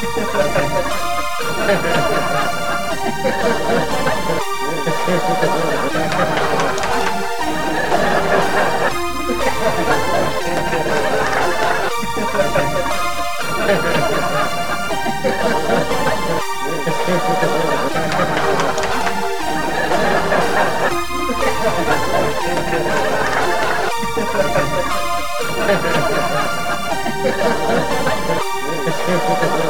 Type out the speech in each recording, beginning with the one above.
Ha ha ha ha!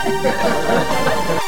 哈哈哈哈哈。哈。